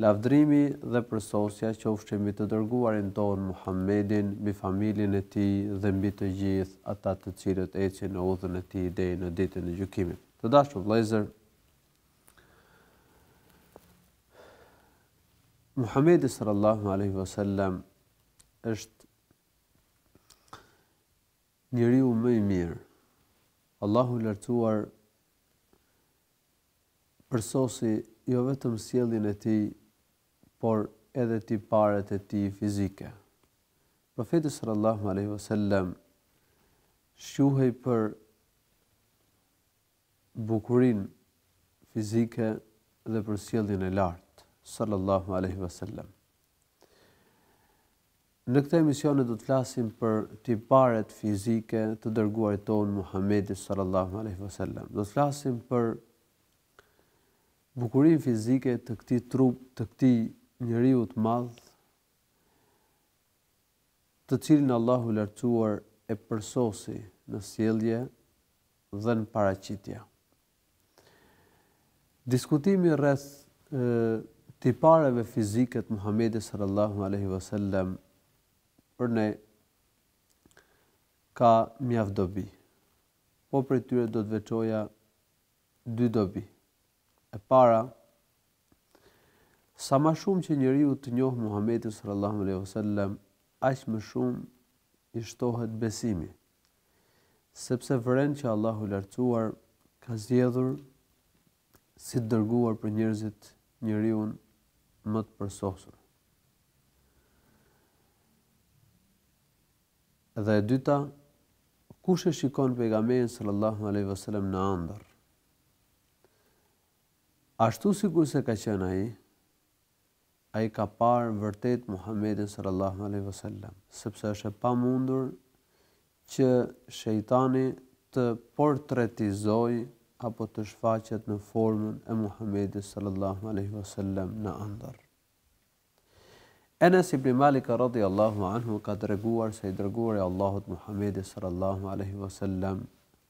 Lavdërimi dhe përsosja qofshin mbi të Dërguarin tonë Muhammedin, mbi familjen e tij dhe mbi të gjithë ata të cilët ecin në udhën e tij deri në Ditën e Gjykimit. Të dashur vëllezër, Muhammedi sallallahu alaihi wasallam është njeriu më i mirë. Allahu i Lartësuar Përsosi jo vetëm sjelljen e tij, por edhe tiparet e tij fizike. Profeti sallallahu alejhi ve sellem shquhej për bukurinë fizike dhe për sjelljen e lartë sallallahu alejhi ve sellem. Në këtë emision ne do të flasim për tiparet fizike të dërguarit tonë Muhammedit sallallahu alejhi ve sellem. Do të flasim për bukurinë fizike të këtij trup, të këtij njeriu të madh, të cilin Allahu i lartësuar e përsosi në sjellje dhe në paraqitje. Diskutimi rreth tipareve fizike të Muhamedit sallallahu alaihi wasallam për ne ka mjaft dobi. Po prej tyre do të veçoja dy dobi. E para, sa ma shumë që njeriu të njohë Muhamedin sallallahu alaihi wasallam, aq më shumë i shtohet besimi. Sepse vëren që Allahu i Lartësuar ka zgjedhur si të dërguar për njerëzit njeriun më të përsosur. Dhe e dyta, kush e shikon pejgamberin sallallahu alaihi wasallam në andërr ashtu sikur se ka qenë ai, Ai ka parë vërtet Muhammedin sallallâhu alejhi ve sellem, sepse është e pamundur që shejtani të portretizojë apo të shfaqet në formën e Muhammedit sallallâhu alejhi ve sellem në andërr. Enes ibn Malik radhiyallahu anhu ka treguar se i Dërguari i Allahut Muhammedi sallallâhu alejhi ve sellem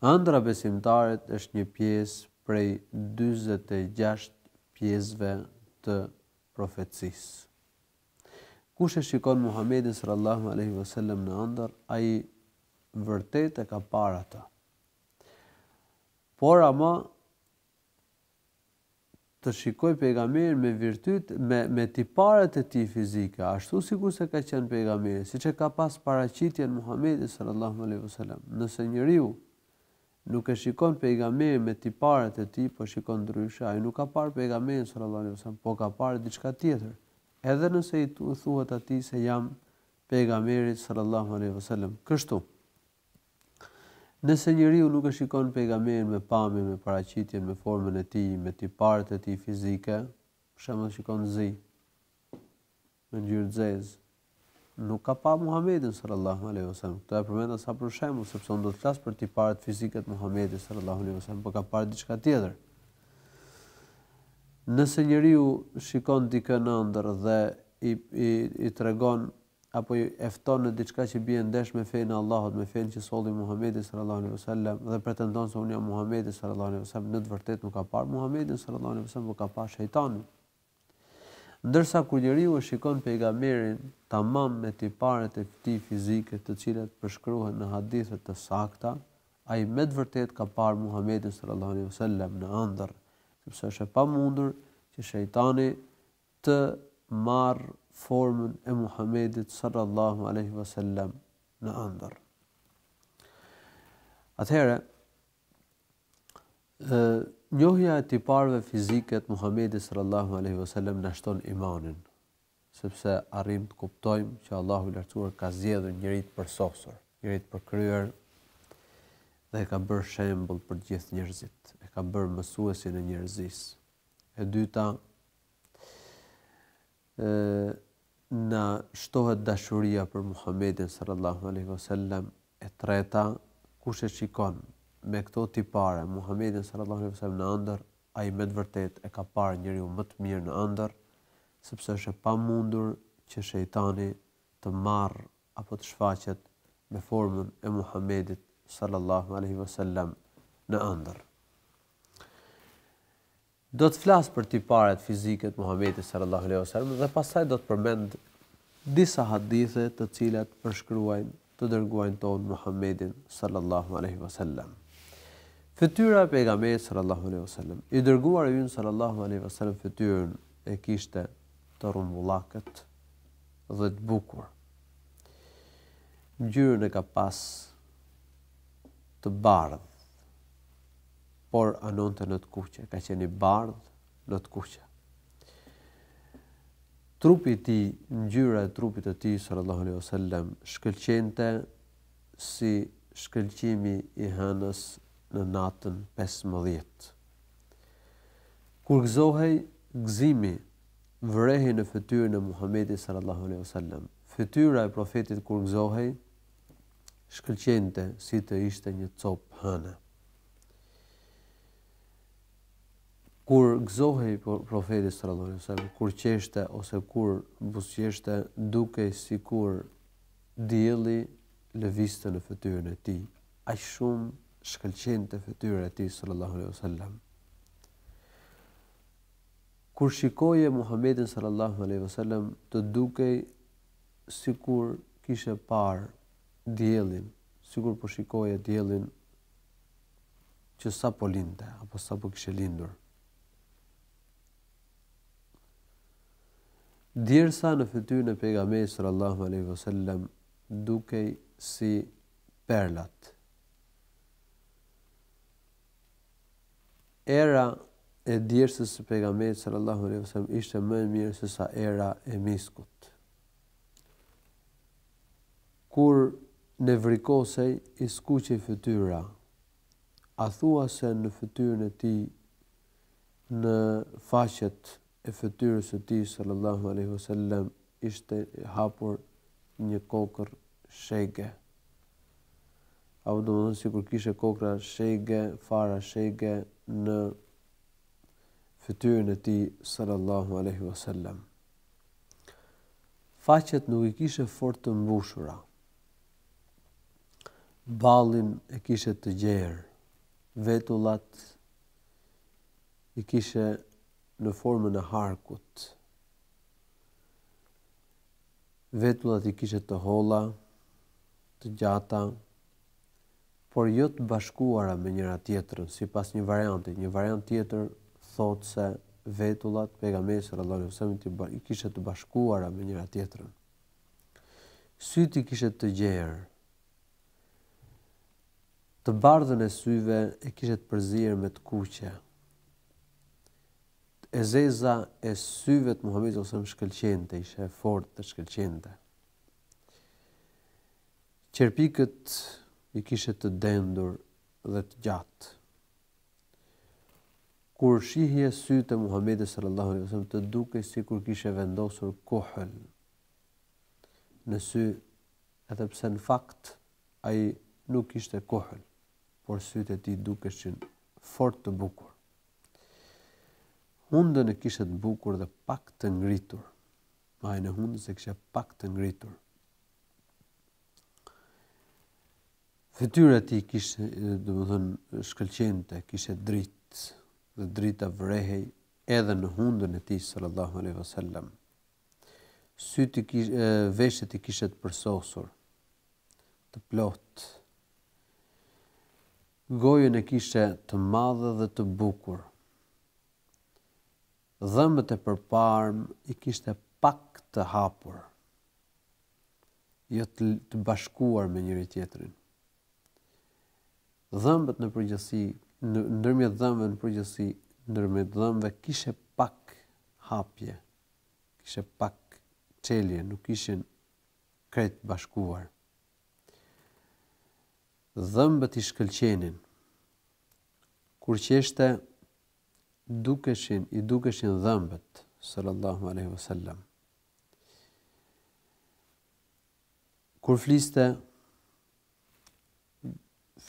Andrra e besimtarit është një pjesë prej dyzet e gjashtë pjesëve të profecisë. Kush e shikon Muhamedin sallallahu alaihi wasallam në andërr, ai vërtet e ka parë atë. Por ama të shikojë pejgamberin me virtyt me me tiparet e tij fizike ashtu sikurse ka qenë pejgamberi siç e ka pas paraqitjen Muhamedi sallallahu alaihi wasallam nëse njeriu nuk e shikon pejgamberin me tiparet e tij po shikon ndryshe ai nuk ka parë pejgamberin sallallahu alaihi wasallam po ka parë diçka tjetër edhe nëse i thuhet atij se jam pejgamberi sallallahu alaihi wasallam kështu Nëse njeriu nuk e shikon Pejgamberin me pamjen, me paraqitjen, me formën e tij, me tiparet e tij fizike, për shembull shikon zi, me ngjyrë të zezë, nuk ka pa Muhamedin sallallahu alejhi ve sellem. Këto e përmenda sa për shembull, sepse unë do të flas për tiparet fizike të Muhamedit sallallahu alejhi ve sellem, por ka parë diçka tjetër. Nëse njeriu shikon dikë në ëndërr dhe i i i tregon apo e fton në diçka që bie ndesh me fenë e Allahut, me fenë që solli Muhamedi sallallahu alejhi ve sellem dhe pretendon se unë jam Muhamedi sallallahu alejhi ve sellem, në të vërtetë nuk ka parë Muhamedin sallallahu alejhi ve sellem, por ka parë shejtanin. Ndërsa kur njeriu e shikon pejgamberin tamam me tiparet e tij fizike, të cilat përshkruhen në hadithe të sakta, ai me të vërtetë ka parë Muhamedin sallallahu alejhi ve sellem në ëndërr, sepse është e pamundur që shejtani të marrë formën e Muhamedit sallallahu alejhi ve sellem në ëndërr. Atëherë, njohja e tipareve fizike të Muhamedit sallallahu alejhi ve sellem na shton imanin, sepse arrijmë të kuptojmë që Allahu i lartësuar ka zgjedhur njeri të përsosur, njeri të përkryer dhe e ka bërë shembull për të gjithë njerëzit, e ka bërë mësuesin e njerëzisë. E dyta, na shtohet dashuria për Muhammedin sallallahu alaihi wasallam. E treta, kush e shikon me këto tipare Muhammedin sallallahu alaihi wasallam në ëndërr, ai me të vërtetë e ka parë njeriun më të mirë në ëndërr, sepse është e pamundur që shejtani të marrë apo të shfaqet me formën e Muhammedit sallallahu alejhi ve sellem në ëndërr. Do të flas për tiparet fizike të Muhammedit sallallahu alejhi ve sellem dhe pastaj do të përmend disa hadithe të cilat përshkruajnë të dërguarin tonë Muhammedin sallallahu alaihi wasallam. Fytyra e pejgamberit sallallahu alaihi wasallam, i dërguari ynë sallallahu alaihi wasallam fytyrën e kishte të rrumbullakët, dhe të bukur. Ngjyrën e ka pas të bardhë, por anonte në të kuqe, ka qenë i bardhë në të kuqe. Trupi i tij, ngjyra e trupit të tij sallallahu alaihi wasallam shkëlqente si shkëlqimi i hënës në natën 15. Kur gëzohej, gëzimi vërehej në fytyrën e Muhamedit sallallahu alejhi wasallam. Fytyra e Profetit kur gëzohej shkëlqente si të ishte një copë hëne. Kur gëzohej Profeti sallallahu alejhi wasallam, kur qeshte ose kur buzëqeshte, dukej sikur dielli lëvizte në fytyrën e tij. Aq shumë shkëlqente fytyra e tij sallallahu alejhi wasallam. Kur e shikoje Muhamedin sallallahu alejhi ve sellem të dukej sikur kishe parë diellin, sikur po shikoje diellin që sapo lindte apo sapo kishte lindur. Djersa në fytyrën e pejgamberit sallallahu alejhi ve sellem dukej si perlat. Era e djersës së Pejgamberit sallallahu alejhi ve sellem ishte më e mirë sesa era e miskut. Kur nevrikosej i skuqej fytyra. A thua se në fytyrën e tij në faqet e fytyrës së tij sallallahu alejhi ve sellem ishte hapur një kokërr shege apo domethënë sikur kishte kokrra shege fara shege në fytyrën e tij sallallahu alaihi wasallam faqet nuk i kishte fort të mbushura ballin e kishte të gjerë vetullat i kishte në formën e harkut Vetullat i kishte të holla, të gjata, por jo të bashkuara me njëra-tjetrën, sipas një varianti. Një variant tjetër thotë se vetullat pejgamberi sallallahu alaihi wasallam i kishte të bashkuara me njëra tjetrën. Sytë i kishte të gjerë. Të bardhën e syve e kishte të përzier me të kuqe. E zeza e syve të Muhamedit sallallahu alajhi wasallam shkëlqente, ishte e fortë dhe shkëlqente. Qerpikët i kishte të dendur dhe të gjatë. Kur shihje sytë e Muhammedit sallallahu alaihi wasallam të dukej sikur kishe vendosur kohël në sy, edhe pse në fakt ai nuk kishte kohël, por sytë e tij dukeshin fort të bukur. Hundën e kishte të bukur dhe pak të ngritur. Majën e hundës e kishte pak të ngritur. Fytyra e tij kishte, domethënë, shkëlqente, kishte dritë dhe drita vrehej edhe në hundën e tij sallallahu alaihi wasallam. Sytë i kishte, veshët i kishte të përsosur, të plotë. Gojën e kishte të madhe dhe të bukur. Dhëmbët e përparm i kishte pak të hapur, jo të bashkuar me njëri tjetrin. Dhëmbët në përgjithësi, ndërmjet dhëmbëve në përgjithësi, ndërmjet dhëmbëve kishte pak hapje, kishte pak çelje, nuk ishin krejt të bashkuar. Dhëmbët i shkëlqenin. Kur qeshte, dukeshin, i dukeshin dhëmbët, sallallahu alaihi wasallam. Kur fliste,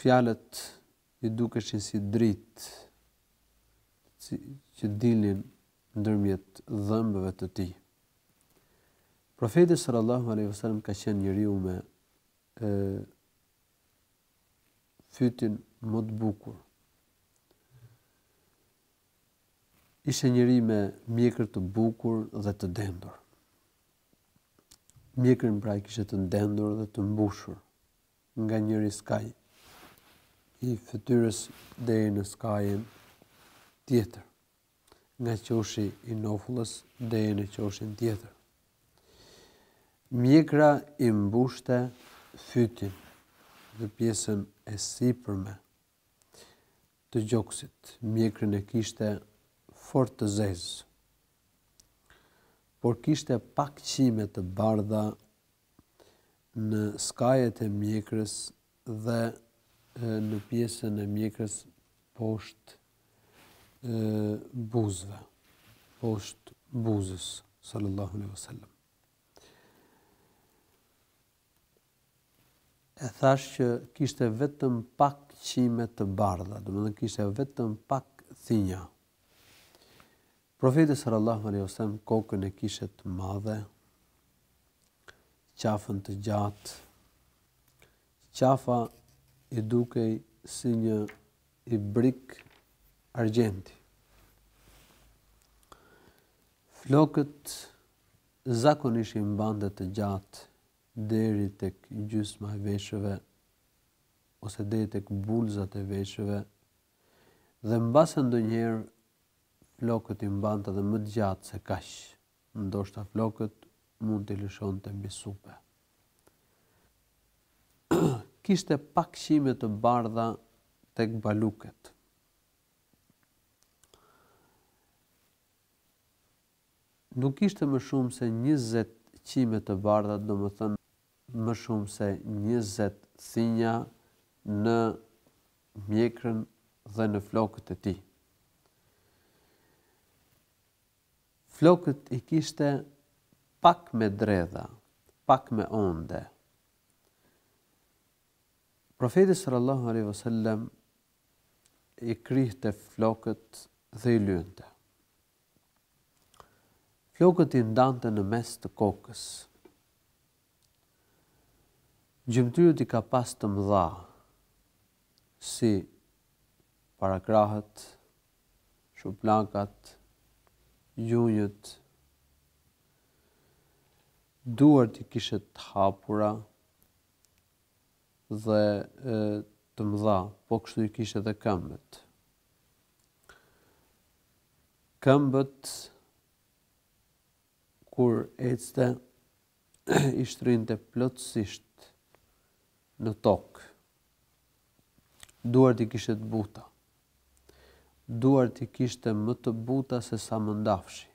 fjalët i dukeshin si dritë si, që dilnin ndërmjet dhëmbëve të tij. Profeti sallallahu alaihi wasallam ka qenë njeriu me e fytin më të bukur. Ishte njeri me mjekër të bukur dhe të dendur. Mjekrën pra e kishte të dendur dhe të mbushur nga njëri skaj i fytyrës deri në skajin tjetër. nga qoshi i nofullës deri në qoshin tjetër. Mjekra i mbushte fytin dhe pjesën e sipërme të gjoksit. Mjekrën e kishte fort të zezë, por kishte pak qime të bardha në skajet e mjekrës dhe në pjesën e mjekrës poshtë buzëve, poshtë buzës, sallallahu alaihi wasallam. E thash që kishte vetëm pak qime të bardha, domethënë kishte vetëm pak thinja. Profeti sallallahu alejhi ve sellem kokën e kishte të madhe, qafën të gjatë. Qafa i dukej si një ibrik argjenti. Flokët zakonisht i mbante të gjatë deri tek gjysma e veshëve ose deri tek bulzat e veshëve dhe mbase ndonjëherë flokët i mbante dhe më të gjatë se kaq. Ndoshta flokët mund t'i lëshonte mbi supe. Kishte pak qime të bardha tek baluket. Nuk kishte më shumë se 20 qime të bardha, domethënë më shumë se 20 thinja në mjekrën dhe në flokët e tij. Flokët i kishte pak me dredha, pak me onde. Profeti sallallahu alaihi wasallam i krihte flokët dhe i lyente. Flokët i ndante në mes të kokës. Gjymtyrët i ka pas të mëdha, si parakrahët, shuplakat, gjunjët, duart i kishte të hapura dhe të mëdha, po kështu i kishte edhe këmbët. Këmbët Kur ecte, i shtrinte plotësisht në tokë. Duart i kishte të buta. Duart i kishte më të buta se sa mëndafshi.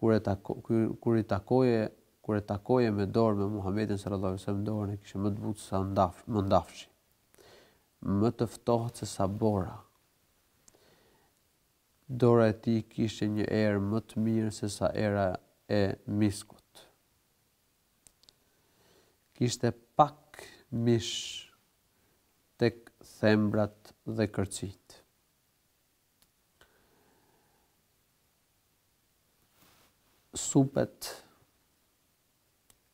Kur i takoje, kur e takoje me dorë me Muhamedin sallallahu alaihi wasallam dorën e kishte më të butë se sa ndaf, mëndafshi. Më të ftohtë se sa bora. Dora e tij kishte një erë më të mirë se sa era e miskut. Kishte pak mish tek thembrat dhe kërcitë. Supet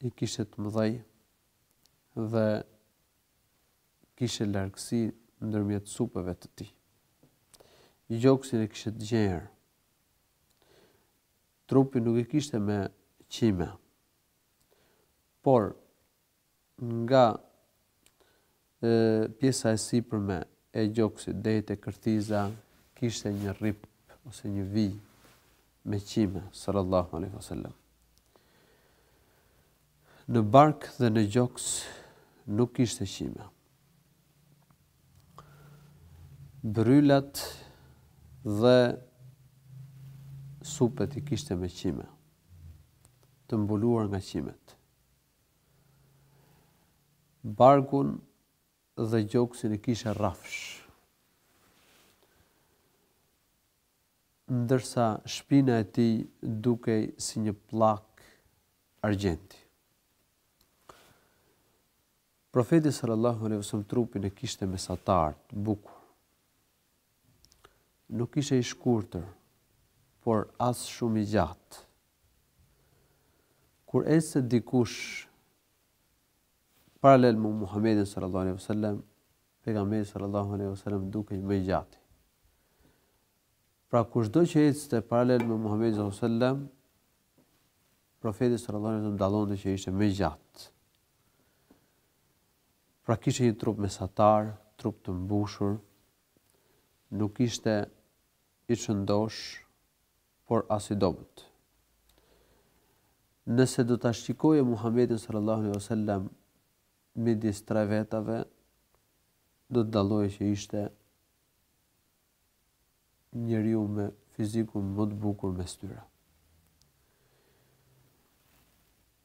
i kishte të mëdhej dhe Kishte largësi ndërmjet supeve të tij. Gjoksin e kishte të gjerë. Trupin nuk e kishte me qime. Por, nga e, pjesa e sipërme e gjoksit deri te kërthiza kishte një rrip ose një vijë me qime, sallallahu alaihi wasallam. Në bark dhe në gjoks nuk kishte qime. Brylat dhe supet i kishte me qime, të mbuluar nga qimet. Barkun dhe gjoksin i kishte rrafsh. ndërsa shpina e tij dukej si një pllakë argjenti. Profeti sallallahu alejhi wasallam trupin e kishte mesatar, të bukur. Nuk ishte i shkurtër, por as shumë i gjatë. Kur ecte dikush paralel me Muhamedin sallallahu alejhi wasallam, pejgamberi sallallahu alejhi wasallam dukej më i gjatë. Pra kushdo që ecte paralel me Muhamedin sallallahu alaihi wasallam, profeti sallallahu alaihi wasallam dallonte që ishte më i gjatë. Pra kishte një trup mesatar, trup të mbushur, nuk ishte i shëndoshë, por as i dobët. Nëse do ta shikoje Muhamedin sallallahu alaihi wasallam midis tre vetave, do të dalloje që ishte njeriu me fizikun më të bukur mes tyre.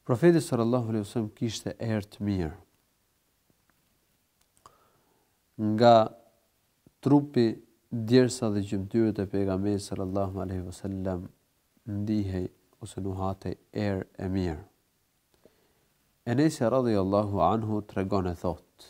Profeti sallallahu alaihi wasallam kishte erë të mirë. Nga trupi djersa dhe gjymtyrët e pejgamberit sallallahu alaihi wasallam ndihej ose nuhatej erë e mirë. Enesi radhiyallahu anhu tregon e thotë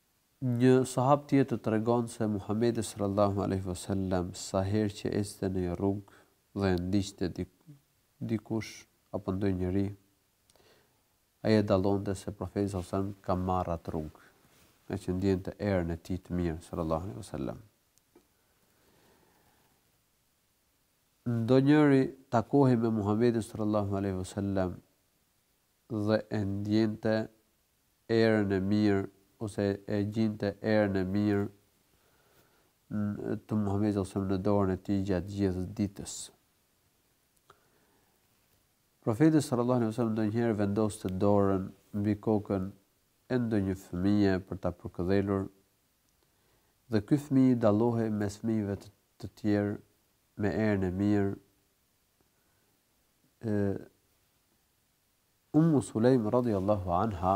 Një sahab tjetër tregon se Muhamedi sallallahu alejhi ve sellem sa herë që ecte në një rrugë dhe e ndiqte dikush apo ndonjëri, ai e dallonte se Profeti sallallahu alejhi ve sellem ka marrë atë rrugë, ngaqë ndjente erën e tij të mirë sallallahu alejhi ve sellem. Ndonjëri takohej me Muhamedin sallallahu alejhi ve sellem dhe e ndjente erën e mirë ose e gjinte erën e mirë të Muhamedit sallallahu alejhi ve sellem në dorën e tij gjatë gjithë ditës. Profeti sallallahu alejhi ve sellem ndonjëherë vendoste dorën mbi kokën e ndonjë fëmije për ta përkëdhelur dhe ky fëmijë dallohej mes fëmijëve të, të tjerë me erën e mirë e, Ummu Sulejm radhiyallahu anha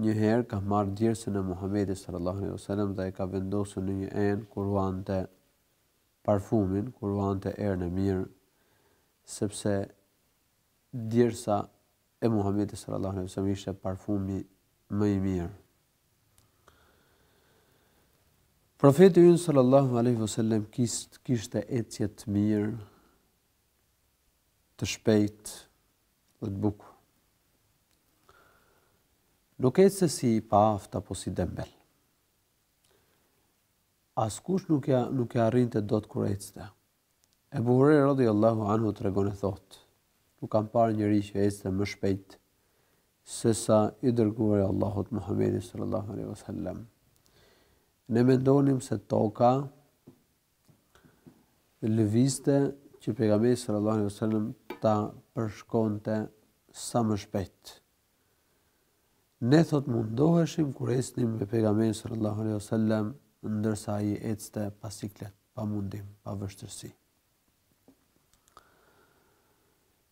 një herë ka marrë djersën e Muhamedit sallallahu alaihi wasallam dhe e ka vendosur në një enë ku ruante parfumin, ku ruante erën e mirë, sepse djersa e Muhamedit sallallahu alaihi wasallam ishte parfumi më i mirë. Profeti ynë sallallahu alaihi wasallam kishte ecje të mirë, të shpejtë dhe të bukur. Nuk ecte si i paaftë apo si dembel. Askush nuk ia, nuk e arrinte dot kur ecte. Ebu Hurejra radiallahu anhu tregon e thotë. Nuk kam parë njeri që ecte më shpejt sesa i dërguari i Allahut Muhammedi sallallahu alaihi wasallam. Ne mendonim se toka lëvizte që pejgamberi sallallahu alaihi wasallam ta përshkonte sa më shpejt. Ne, thotë, mundoheshim kur ecnim me pejgamberin sallallahu alaihi wasallam ndërsa ai ecte pa siklet, pa mundim, pa vështirësi.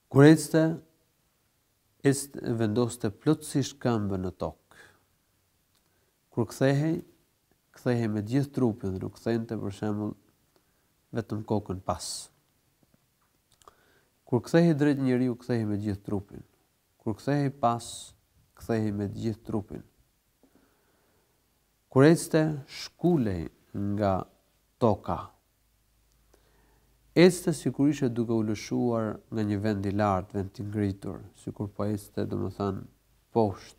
Kur ecte, ecte vendoste plotësisht këmbën në tokë. Kur kthehej, kthehej me gjithë trupin dhe nuk kthente për shembull vetëm kokën pas. Kur kthehej drejt njeriu, kthehej me gjithë trupin. Kur kthehej pas, kthehej me gjithë trupin. Kur ecte, shkulej nga toka. Ecte sikur ishte duke u lëshuar nga një vend i lartë, vend i ngritur, sikur po ecte, domethënë, poshtë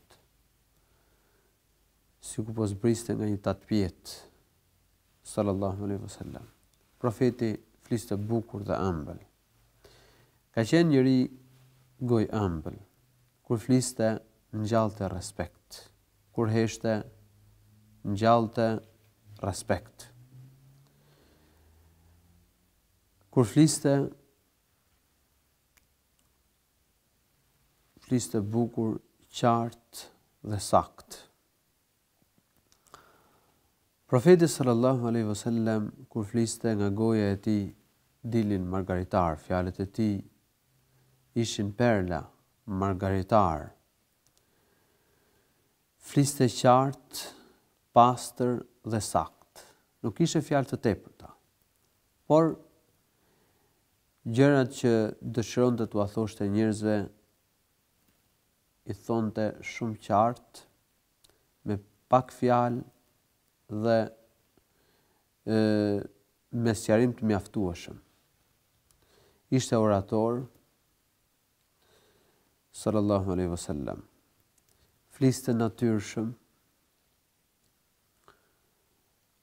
sikur po zbriste nga një tatëpjetë. Sallallahu alaihi wasallam. Profeti fliste bukur dhe ambël. Ka qenë njeri gojëambël. Kur fliste, ngjallte respekt. Kur heshte, ngjallte respekt. Kur fliste, Fliste bukur, qartë dhe saktë. Profeti sallallahu alaihi wasallam kur fliste nga goja e tij dilnin margaritarë, fjalët e tij ishin perla, margaritarë. Fliste qartë, pastër dhe saktë. Nuk kishte fjalë të tepërta. Por gjërat që dëshironte t'ua thoshte njerëzve i thonte shumë qartë, me pak fjalë dhe ë me sqarim të mjaftueshëm. Ishte orator sallallahu alaihi wasallam. Fliste natyrshëm,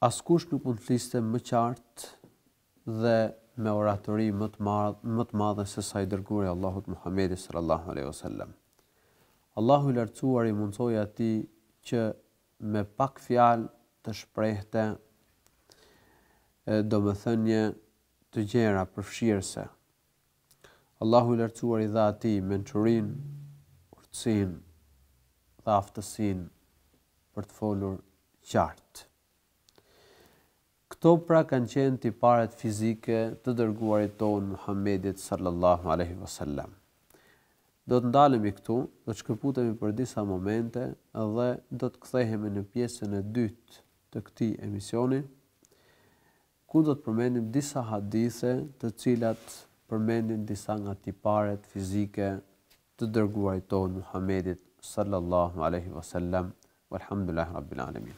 Askush nuk mund të fliste më qartë dhe me oratori më të madh, më të madhe se sa i dërguari i Allahut Muhamedi sallallahu alaihi wasallam. Allahu i lartësuar i mundësoi atij që me pak fjalë të shprehte domethënie të gjera përfshirëse. Allahu i Lartësuar i dha atij mençurinë, urtësinë dhe aftësinë për të folur qartë. Këto pra kanë qenë tiparet fizike të dërguarit tonë Muhammedit sallallahu alaihi wasallam. Do të ndalemi këtu, do të shkëputemi për disa momente dhe do të kthehemi në pjesën e dytë të këtij emisioni ku do të përmendim disa hadithe të cilat përmendin disa nga tiparet fizike të Dërguarit tonë Muhammedit sallallahu alejhi wa sallam walhamdulillah rabbil alamin.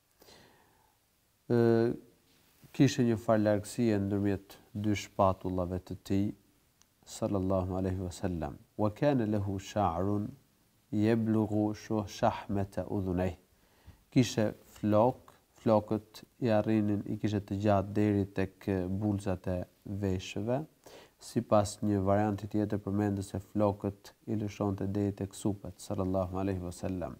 kishte një farë largësie ndërmjet dy shpatullave të tij, sallallahu alejhi ve sellem, wa kane lehu sha'run jeblugu shuh, shahmata udhunejh, kishte flokë, flokët i arrinin, i kishte të gjatë deri tek bulzat e veshëve, sipas një varianti tjetër përmend se flokët i lëshonte deri tek supet, sallallahu alejhi ve sellem.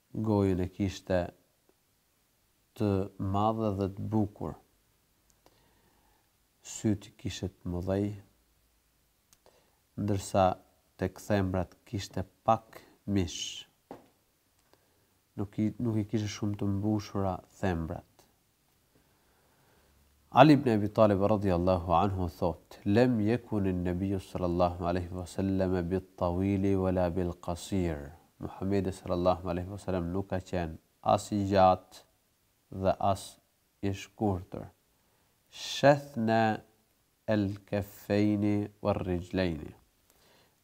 Gojën e kishte të madhe dhe të bukur. Sytë i kishte të mëdhej, ndërsa tek thembrat kishte pak mish. Nuk i nuk i kishte shumë të mbushura thembrat. Ali ibn Ebi Talib radhiyallahu anhu thotë, Lem yekun en Nebiyyu sallallahu alejhi ve sellem bit tawili ve la bil qasir, Muhamedi sallallahu alejhi ve sellem nuk ka qenë as i gjatë dhe as i shkurtër. Shethna el keffeini wer rijleini.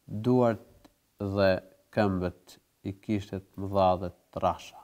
Duart dhe këmbët i kishte të mëdha dhe të trasha.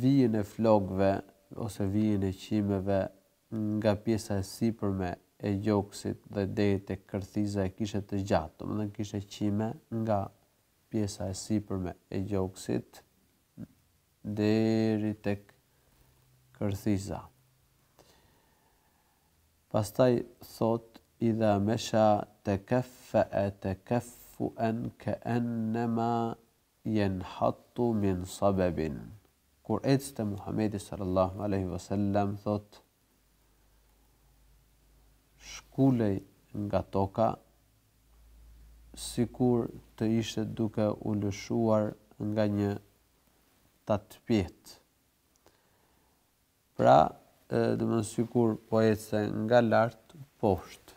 Vijën e flokëve ose vijën e qimeve nga pjesa e sipërme e gjoksit dhe deri tek kërthiza e kishte të gjatë, domethënë kishte qime nga pjesa e sipërme e gjoksit deri tek kërthiza. Pastaj thot idha mesha tekaffa tekaffuan ka'annama Jenhattu min sababin, Kur ecte Muhamedi sallallahu alejhi ve sellem thotë, Shkulej nga toka sikur të ishte duke u lëshuar nga një tatpjetë. Pra, domethënë sikur po ecte nga lart poshtë.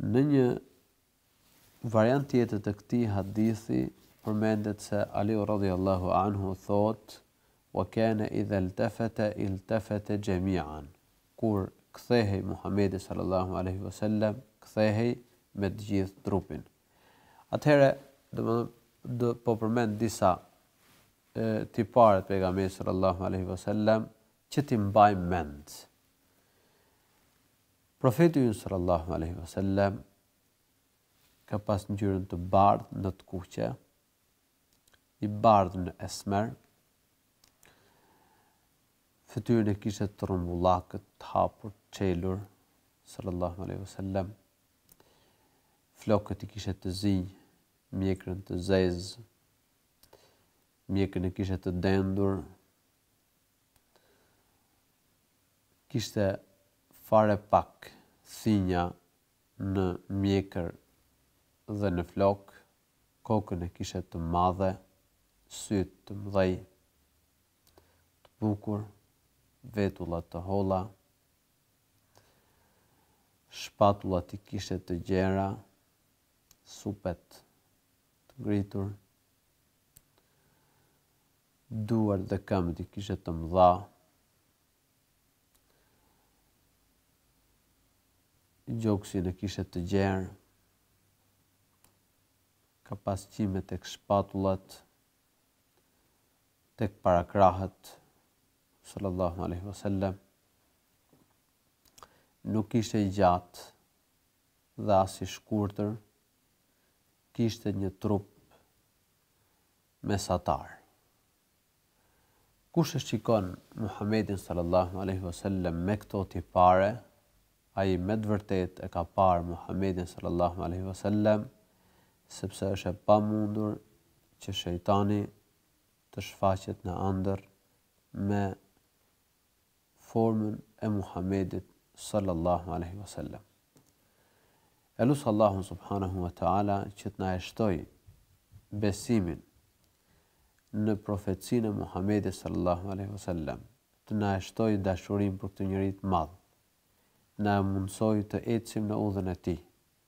Në një variant tjetër të këtij hadithi përmendet se Aliu radhiyallahu anhu thotë, "Wa kana idha iltafata iltafata jami'an", Kur kthehej Muhamedi sallallahu alejhi ve sellem, kthehej me të gjithë trupin. Atëherë, domethënë do po përmend disa e, tipare të pejgamberit sallallahu alejhi ve sellem që t'i mbajmë mend. Profeti ynë sallallâhu alejhi ve sellem ka pas ngjyrën të bardhë në të kuqe, i bardhë në esmer, fytyrën e kishte të rrumbullakët, të hapur, të çelur, sallallahu alaihi wasallam. Flokët i kishte të zinj, mjekrën të zezë, mjekrën e kishte të dendur, Kishte fare pak thinja në mjekër dhe në flokë, kokën e kishte të madhe, sytë të mëdhenj, të bukur, vetulla të holla, shpatullat i kishte të gjera, supet të ngritur. Duart dhe këmbët i kishte të mëdha. Gjoksin e kishte të gjerë. Ka pas qime tek shpatullat, tek parakrahët, sallallahu alaihi wasallam. Nuk ishte i gjatë dhe as i shkurtër. Kishte një trup mesatar. Kush e shikon Muhammedin sallallahu alejhi ve sellem me këto tipare, ai me të vërtetë e ka parë Muhammedin sallallahu alejhi ve sellem, sepse është e pamundur që shejtani të shfaqet në ëndërr me formën e Muhammedit sallallahu alejhi ve sellem. E lus Allahun subhanahu wa taala që të na e shtojë besimin në profecinë e Muhammedit sallallahu alejhi ve sellem, të na e shtoj dashurinë për këtë njeri të madh, të na e mundësojë të ecim në udhën e tij.